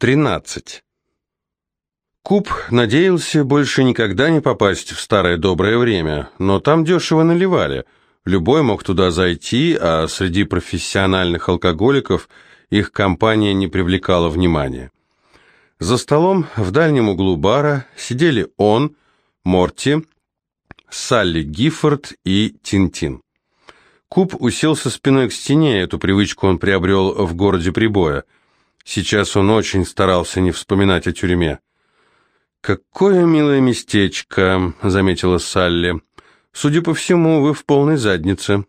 13. Куб надеялся больше никогда не попасть в старое доброе время, но там дешево наливали. Любой мог туда зайти, а среди профессиональных алкоголиков их компания не привлекала внимания. За столом в дальнем углу бара сидели он, Морти, Салли Гиффорд и Тинтин. Куб уселся спиной к стене, эту привычку он приобрел в городе прибоя – Сейчас он очень старался не вспоминать о тюрьме. «Какое милое местечко», — заметила Салли. «Судя по всему, вы в полной заднице».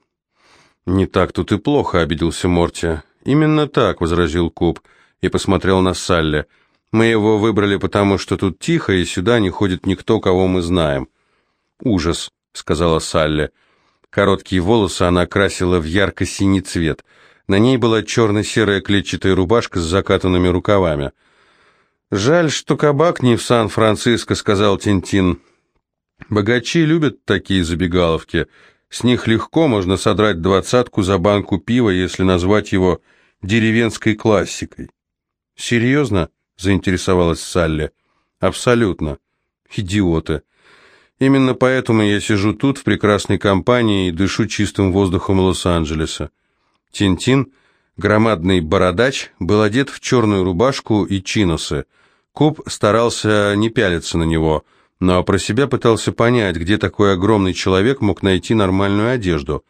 «Не так тут и плохо», — обиделся Морти. «Именно так», — возразил Куб и посмотрел на Салли. «Мы его выбрали, потому что тут тихо, и сюда не ходит никто, кого мы знаем». «Ужас», — сказала Салли. Короткие волосы она красила в ярко-синий цвет — на ней была черно-серая клетчатая рубашка с закатанными рукавами. «Жаль, что кабак не в Сан-Франциско», — сказал Тинтин. «Богачи любят такие забегаловки. С них легко можно содрать двадцатку за банку пива, если назвать его деревенской классикой». «Серьезно?» — заинтересовалась Салли. «Абсолютно. Идиоты. Именно поэтому я сижу тут в прекрасной компании и дышу чистым воздухом Лос-Анджелеса. Тинтин, громадный бородач, был одет в черную рубашку и чиносы. Куб старался не пялиться на него, но про себя пытался понять, где такой огромный человек мог найти нормальную одежду.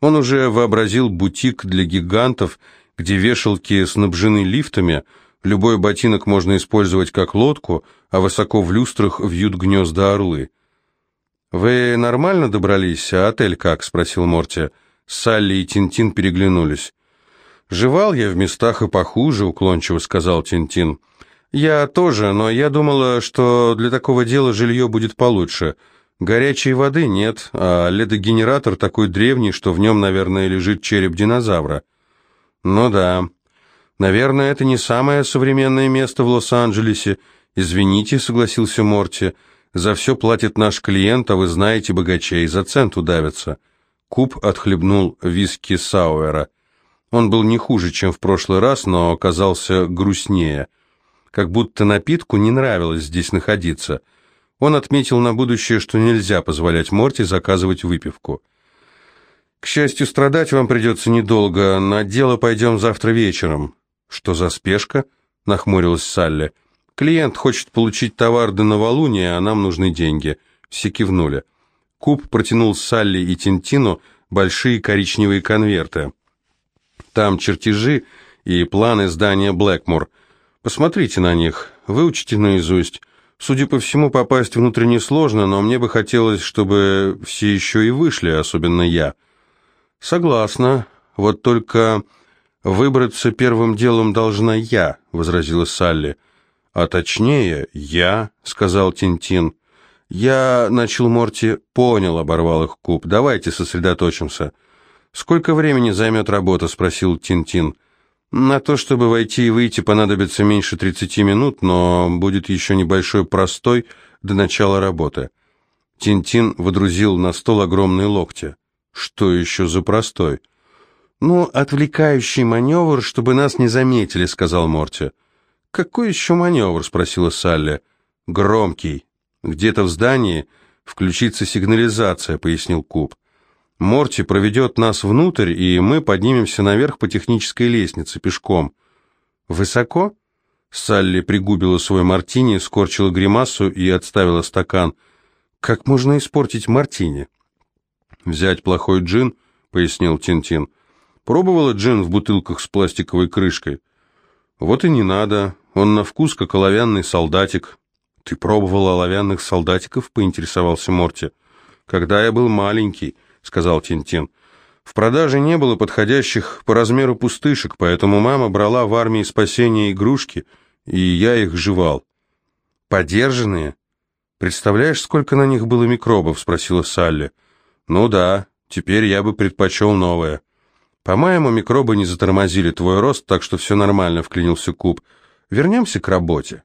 Он уже вообразил бутик для гигантов, где вешалки снабжены лифтами, любой ботинок можно использовать как лодку, а высоко в люстрах вьют гнезда орлы. «Вы нормально добрались, а отель как?» — спросил Морти. «Морти». Салли и Тинтин переглянулись. «Жевал я в местах и похуже», — уклончиво сказал Тинтин. «Я тоже, но я думала, что для такого дела жилье будет получше. Горячей воды нет, а ледогенератор такой древний, что в нем, наверное, лежит череп динозавра». «Ну да. Наверное, это не самое современное место в Лос-Анджелесе. Извините», — согласился Морти. «За все платит наш клиент, а вы знаете, богачей за цент удавятся». Куб отхлебнул виски Сауэра. Он был не хуже, чем в прошлый раз, но оказался грустнее. Как будто напитку не нравилось здесь находиться. Он отметил на будущее, что нельзя позволять Морти заказывать выпивку. «К счастью, страдать вам придется недолго. На дело пойдем завтра вечером». «Что за спешка?» — нахмурилась Салли. «Клиент хочет получить товар до новолуния, а нам нужны деньги». Все кивнули. Куб протянул Салли и Тинтину большие коричневые конверты. Там чертежи и планы здания Блэкмор. Посмотрите на них, выучите наизусть. Судя по всему, попасть внутрь несложно, но мне бы хотелось, чтобы все еще и вышли, особенно я. Согласна. Вот только выбраться первым делом должна я, возразила Салли. А точнее, я, сказал Тинтин. «Я...» — начал Морти. «Понял», — оборвал их Куб. «Давайте сосредоточимся». «Сколько времени займет работа?» — спросил Тинтин. «На то, чтобы войти и выйти, понадобится меньше тридцати минут, но будет еще небольшой простой до начала работы». Тинтин водрузил на стол огромные локти. «Что еще за простой?» «Ну, отвлекающий маневр, чтобы нас не заметили», — сказал Морти. «Какой еще маневр?» — спросила Салли. «Громкий». «Где-то в здании включится сигнализация», — пояснил Куб. «Морти проведет нас внутрь, и мы поднимемся наверх по технической лестнице пешком». «Высоко?» Салли пригубила свой мартини, скорчила гримасу и отставила стакан. «Как можно испортить мартини?» «Взять плохой джин», — пояснил Тинтин. «Пробовала джин в бутылках с пластиковой крышкой?» «Вот и не надо. Он на вкус как оловянный солдатик. «Ты пробовал оловянных солдатиков?» — поинтересовался Морти. «Когда я был маленький», — сказал Тинтин. «В продаже не было подходящих по размеру пустышек, поэтому мама брала в армии спасения игрушки, и я их жевал». «Подержанные?» «Представляешь, сколько на них было микробов?» — спросила Салли. «Ну да, теперь я бы предпочел новое». «По-моему, микробы не затормозили твой рост, так что все нормально», — вклинился Куб. «Вернемся к работе».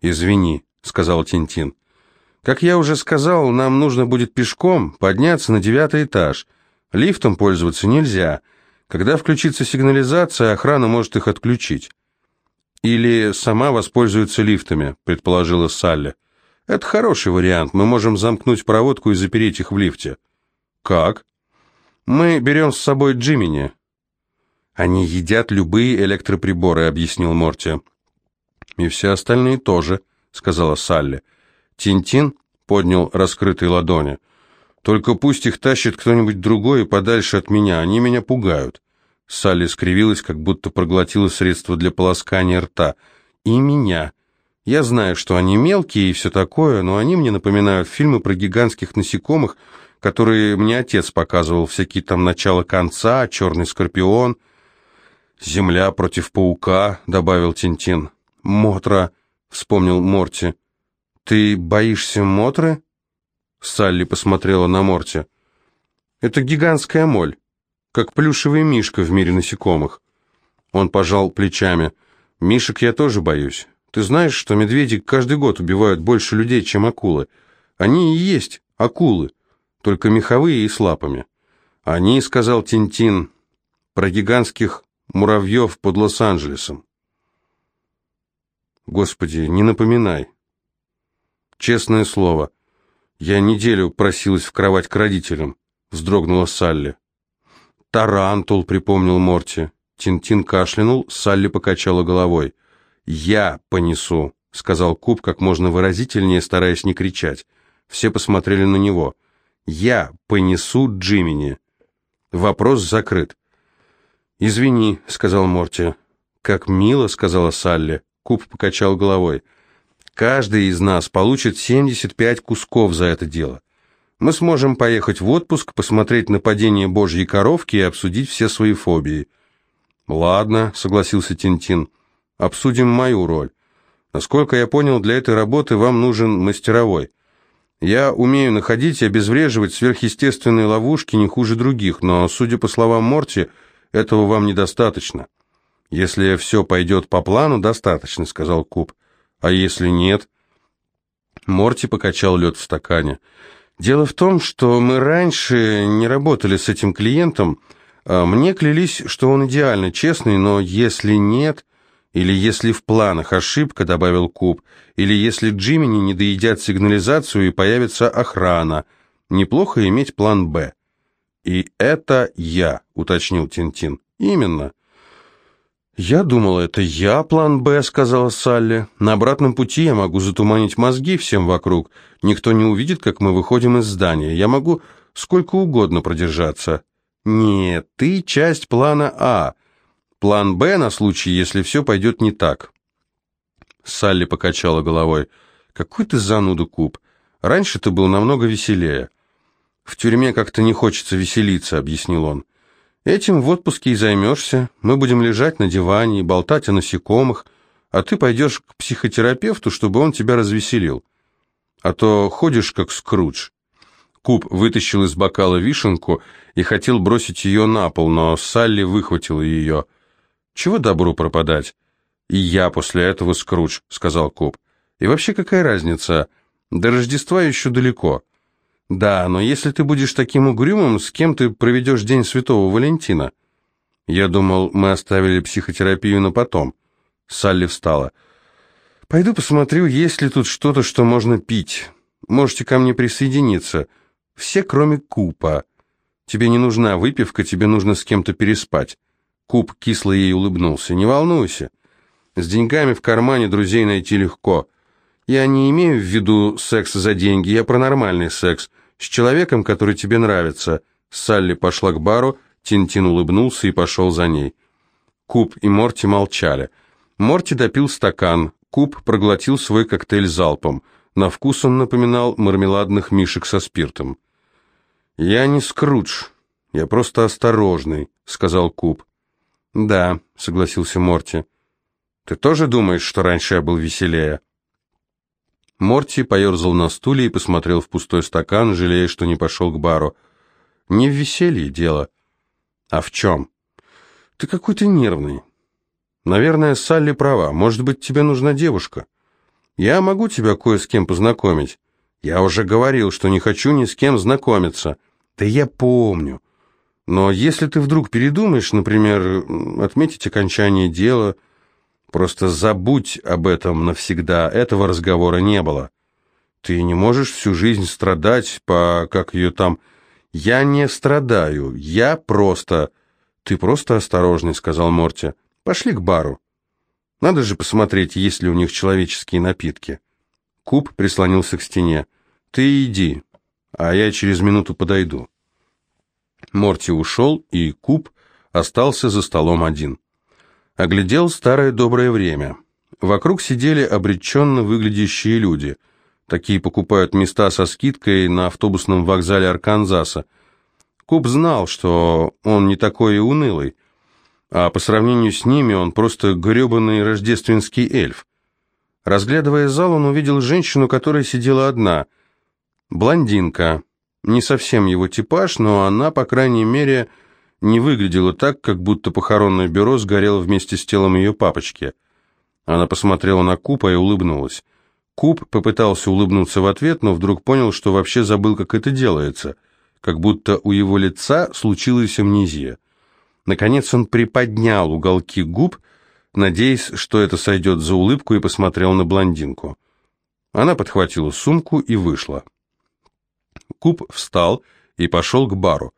«Извини», — сказал Тинтин. «Как я уже сказал, нам нужно будет пешком подняться на девятый этаж. Лифтом пользоваться нельзя. Когда включится сигнализация, охрана может их отключить». Или сама воспользуется лифтами, предположила Салли. Это хороший вариант. Мы можем замкнуть проводку и запереть их в лифте. Как? Мы берем с собой Джимини. Они едят любые электроприборы, объяснил Морти. И все остальные тоже, сказала Салли. Тинтин поднял раскрытые ладони. Только пусть их тащит кто-нибудь другой и подальше от меня, они меня пугают. Салли скривилась, как будто проглотила средство для полоскания рта. И меня. Я знаю, что они мелкие и все такое, но они мне напоминают фильмы про гигантских насекомых, которые мне отец показывал, всякие там начало-конца, черный скорпион. «Земля против паука», — добавил Тинтин. «Мотра», — вспомнил Морти. «Ты боишься Мотры?» Салли посмотрела на Морти. «Это гигантская моль, как плюшевый мишка в мире насекомых». Он пожал плечами. «Мишек я тоже боюсь. Ты знаешь, что медведи каждый год убивают больше людей, чем акулы? Они и есть акулы, только меховые и с лапами. Они, — сказал Тинтин, — про гигантских муравьев под Лос-Анджелесом. Господи, не напоминай. Честное слово, я неделю просилась в кровать к родителям, вздрогнула Салли. Тарантул, припомнил Морти. Тинтин кашлянул, Салли покачала головой. «Я понесу», — сказал Куб как можно выразительнее, стараясь не кричать. Все посмотрели на него. «Я понесу Джимини». Вопрос закрыт. «Извини», — сказал Морти. «Как мило», — сказала Салли. Куб покачал головой. Каждый из нас получит 75 кусков за это дело. Мы сможем поехать в отпуск, посмотреть нападение божьей коровки и обсудить все свои фобии. Ладно, согласился Тинтин. Обсудим мою роль. Насколько я понял, для этой работы вам нужен мастеровой. Я умею находить и обезвреживать сверхъестественные ловушки не хуже других, но, судя по словам Морти, этого вам недостаточно. Если все пойдет по плану, достаточно, сказал Куб. А если нет? Морти покачал лед в стакане. Дело в том, что мы раньше не работали с этим клиентом. А мне клялись, что он идеально честный, но если нет, или если в планах ошибка, добавил Куб, или если Джимини не доедят сигнализацию и появится охрана, неплохо иметь план «Б». «И это я», — уточнил Тинтин. «Именно. «Я думал, это я план «Б», — сказала Салли. «На обратном пути я могу затуманить мозги всем вокруг. Никто не увидит, как мы выходим из здания. Я могу сколько угодно продержаться». «Нет, ты часть плана А. План «Б» на случай, если все пойдет не так». Салли покачала головой. «Какой ты зануда, Куб. Раньше ты был намного веселее». «В тюрьме как-то не хочется веселиться», — объяснил он. Этим в отпуске и займешься. Мы будем лежать на диване и болтать о насекомых, а ты пойдешь к психотерапевту, чтобы он тебя развеселил. А то ходишь как Скрудж». Куб вытащил из бокала вишенку и хотел бросить ее на пол, но Салли выхватила ее. «Чего добру пропадать?» «И я после этого Скрудж», — сказал Куб. «И вообще какая разница? До Рождества еще далеко». «Да, но если ты будешь таким угрюмым, с кем ты проведешь День Святого Валентина?» «Я думал, мы оставили психотерапию на потом». Салли встала. «Пойду посмотрю, есть ли тут что-то, что можно пить. Можете ко мне присоединиться. Все, кроме Купа. Тебе не нужна выпивка, тебе нужно с кем-то переспать». Куп кисло ей улыбнулся. «Не волнуйся. С деньгами в кармане друзей найти легко. Я не имею в виду секс за деньги, я про нормальный секс с человеком, который тебе нравится». Салли пошла к бару, Тинтин улыбнулся и пошел за ней. Куб и Морти молчали. Морти допил стакан, Куб проглотил свой коктейль залпом. На вкус он напоминал мармеладных мишек со спиртом. «Я не Скрудж, я просто осторожный», — сказал Куб. «Да», — согласился Морти. «Ты тоже думаешь, что раньше я был веселее?» Морти поерзал на стуле и посмотрел в пустой стакан, жалея, что не пошел к бару. «Не в веселье дело». «А в чем?» «Ты какой-то нервный». «Наверное, Салли права. Может быть, тебе нужна девушка?» «Я могу тебя кое с кем познакомить». «Я уже говорил, что не хочу ни с кем знакомиться». «Да я помню. Но если ты вдруг передумаешь, например, отметить окончание дела, Просто забудь об этом навсегда, этого разговора не было. Ты не можешь всю жизнь страдать по... как ее там... Я не страдаю, я просто... Ты просто осторожный, сказал Морти. Пошли к бару. Надо же посмотреть, есть ли у них человеческие напитки. Куб прислонился к стене. Ты иди, а я через минуту подойду. Морти ушел, и Куб остался за столом один. Оглядел старое доброе время. Вокруг сидели обреченно выглядящие люди. Такие покупают места со скидкой на автобусном вокзале Арканзаса. Куб знал, что он не такой и унылый, а по сравнению с ними он просто гребаный рождественский эльф. Разглядывая зал, он увидел женщину, которая сидела одна. Блондинка. Не совсем его типаж, но она, по крайней мере, не выглядела так, как будто похоронное бюро сгорело вместе с телом ее папочки. Она посмотрела на Купа и улыбнулась. Куб попытался улыбнуться в ответ, но вдруг понял, что вообще забыл, как это делается, как будто у его лица случилась амнезия. Наконец он приподнял уголки губ, надеясь, что это сойдет за улыбку, и посмотрел на блондинку. Она подхватила сумку и вышла. Куб встал и пошел к бару.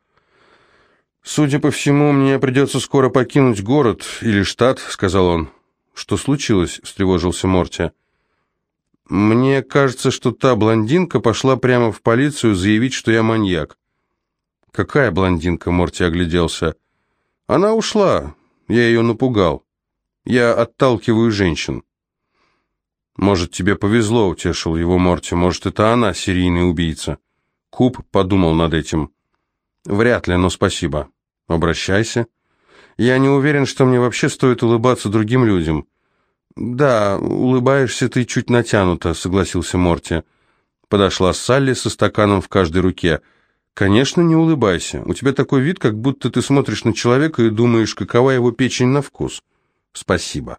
«Судя по всему, мне придется скоро покинуть город или штат», — сказал он. «Что случилось?» — встревожился Морти. «Мне кажется, что та блондинка пошла прямо в полицию заявить, что я маньяк». «Какая блондинка?» — Морти огляделся. «Она ушла. Я ее напугал. Я отталкиваю женщин». «Может, тебе повезло», — утешил его Морти. «Может, это она серийный убийца». Куб подумал над этим. Вряд ли, но спасибо. Обращайся. Я не уверен, что мне вообще стоит улыбаться другим людям. Да, улыбаешься ты чуть натянуто, согласился Морти. Подошла Салли со стаканом в каждой руке. Конечно, не улыбайся. У тебя такой вид, как будто ты смотришь на человека и думаешь, какова его печень на вкус. Спасибо.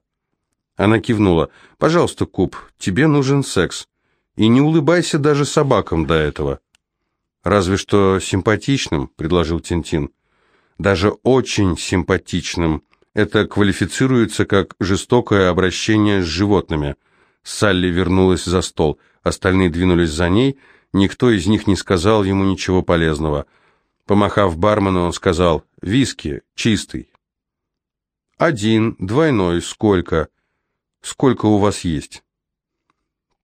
Она кивнула. Пожалуйста, Куб, тебе нужен секс. И не улыбайся даже собакам до этого. «Разве что симпатичным», — предложил Тинтин. «Даже очень симпатичным. Это квалифицируется как жестокое обращение с животными». Салли вернулась за стол. Остальные двинулись за ней. Никто из них не сказал ему ничего полезного. Помахав бармену, он сказал «Виски, чистый». «Один, двойной, сколько?» «Сколько у вас есть?»